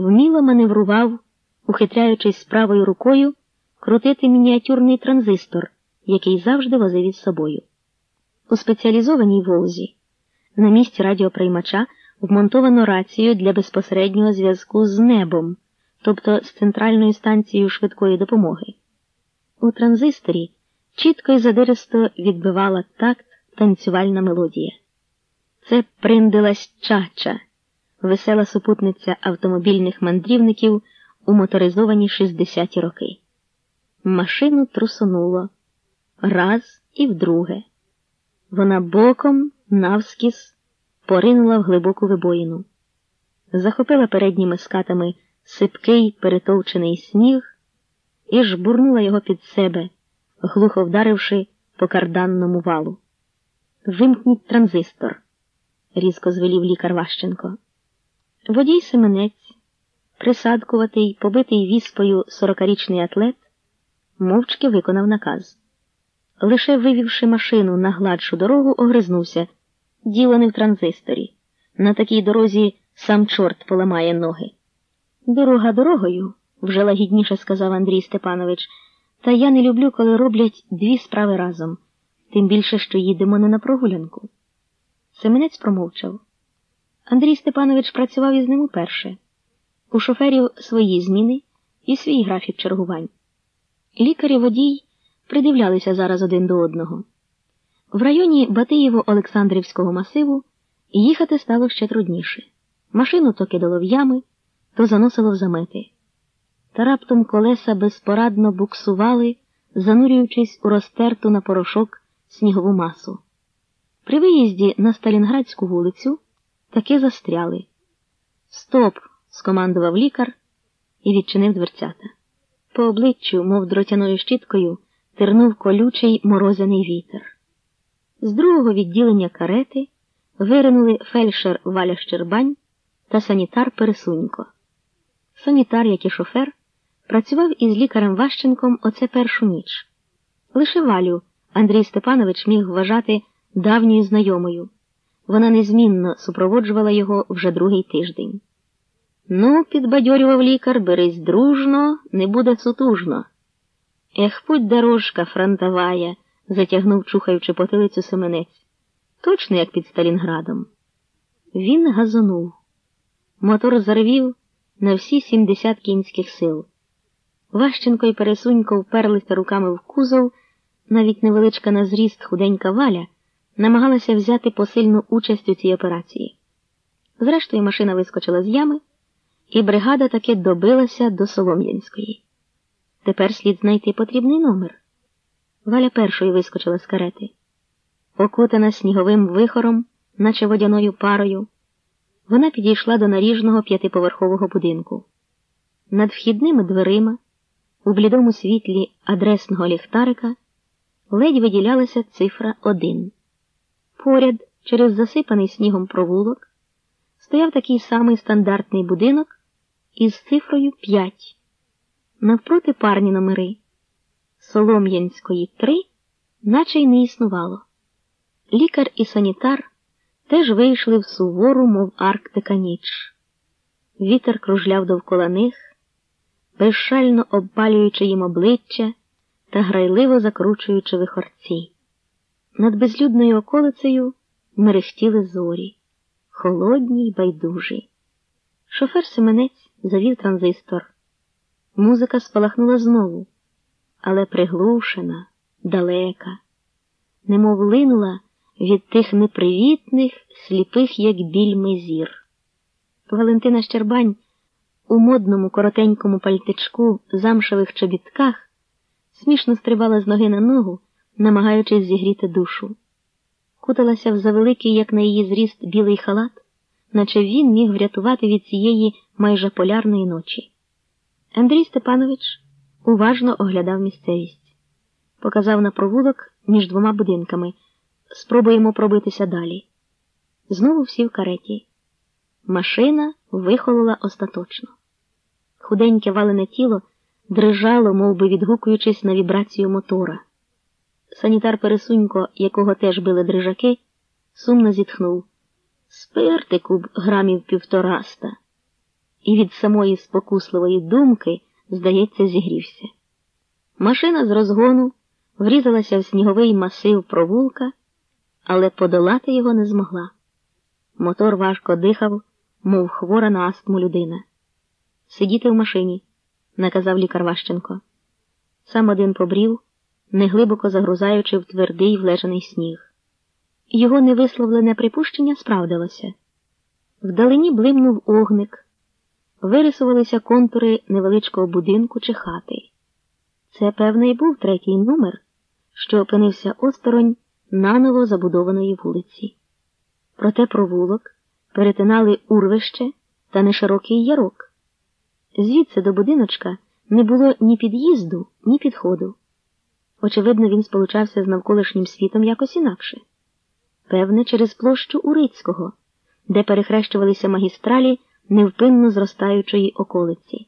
вміло маневрував, ухитряючись правою рукою крутити мініатюрний транзистор, який завжди возив із собою. У спеціалізованій волзі на місці радіоприймача вмонтовано рацію для безпосереднього зв'язку з небом, тобто з центральною станцією швидкої допомоги. У транзисторі чітко і задиристо відбивала такт танцювальна мелодія. Це приндилась чача, весела супутниця автомобільних мандрівників у моторизовані 60-ті роки. Машину трусонуло раз і вдруге. Вона боком, навскіз, поринула в глибоку вибоїну, захопила передніми скатами сипкий перетовчений сніг і жбурнула його під себе, глухо вдаривши по карданному валу. Вимкніть транзистор, різко звелів лікар Ващенко. Водій Семенець, присадкуватий, побитий віспою сорокарічний атлет, мовчки виконав наказ. Лише вивівши машину на гладшу дорогу, огризнувся. Діло не в транзисторі. На такій дорозі сам чорт поламає ноги. Дорога дорогою, вже лагідніше сказав Андрій Степанович, та я не люблю, коли роблять дві справи разом, тим більше, що їдемо не на прогулянку. Семенець промовчав. Андрій Степанович працював із ним уперше. У шоферів свої зміни і свій графік чергувань. Лікар і водій придивлялися зараз один до одного. В районі Батиєво-Олександрівського масиву їхати стало ще трудніше. Машину то кидало в ями, то заносило в замети. Та раптом колеса безпорадно буксували, занурюючись у розтерту на порошок снігову масу. При виїзді на Сталінградську вулицю таки застряли. Стоп! скомандував лікар і відчинив дверцята. По обличчю, мов дротяною щіткою, тернув колючий морозяний вітер. З другого відділення карети виринули фельдшер Валя Щербань та санітар Пересунько. Санітар, як і шофер, працював із лікарем Ващенком оце першу ніч. Лише Валю Андрій Степанович міг вважати давньою знайомою. Вона незмінно супроводжувала його вже другий тиждень. Ну, підбадьорював лікар, берись дружно, не буде сутужно. Ех, путь дорожка фронтовая, затягнув, чухаючи потилицю Семенець. Точно як під Сталінградом. Він газонув. Мотор заревів на всі сімдесят кінських сил. Ващенко і Пересунько вперлися руками в кузов, навіть невеличка на зріст худенька валя намагалася взяти посильну участь у цій операції. Зрештою, машина вискочила з ями, і бригада таки добилася до Солом'янської. Тепер слід знайти потрібний номер. Валя першою вискочила з карети. Окутана сніговим вихором, наче водяною парою, вона підійшла до наріжного п'ятиповерхового будинку. Над вхідними дверима, у блідому світлі адресного ліхтарика, ледь виділялася цифра один. Поряд, через засипаний снігом провулок, стояв такий самий стандартний будинок із цифрою 5. Навпроти парні номери Солом'янської 3, наче й не існувало. Лікар і санітар теж вийшли в сувору, мов Арктика ніч. Вітер кружляв довкола них, безшально обпалюючи їм обличчя та грайливо закручуючи вихорці. Над безлюдною околицею мерехтіли зорі, холодні й байдужі. Шофер Семенець завів транзистор. Музика спалахнула знову, але приглушена, далека, немов линула від тих непривітних, сліпих, як біль мезір. Валентина Щербань у модному коротенькому пальтичку замшевих чобітках смішно стрибала з ноги на ногу, намагаючись зігріти душу. Куталася в завеликий, як на її зріст, білий халат наче він міг врятувати від цієї майже полярної ночі. Андрій Степанович уважно оглядав місцевість, показав на провулок між двома будинками. Спробуємо пробитися далі. Знову всі в кареті. Машина вихолола остаточно. Худеньке валене тіло дрижало, мов би відгукуючись на вібрацію мотора. Санітар Пересунько, якого теж били дрижаки, сумно зітхнув спиртику б грамів півтораста. і від самої спокусливої думки, здається, зігрівся. Машина з розгону врізалася в сніговий масив провулка, але подолати його не змогла. Мотор важко дихав, мов хвора на астму людина. Сидіти в машині, наказав лікар Ващенко. Сам один побрів, неглибоко загрузаючи в твердий влежаний сніг. Його невисловлене припущення справдилося. Вдалині блимнув огник, вирисувалися контури невеличкого будинку чи хати. Це, певно, і був третій номер, що опинився осторонь наново забудованої вулиці. Проте провулок перетинали урвище та неширокий ярок. Звідси до будиночка не було ні під'їзду, ні підходу. Очевидно, він сполучався з навколишнім світом якось інакше. Певне, через площу Урицького, де перехрещувалися магістралі невпинно зростаючої околиці.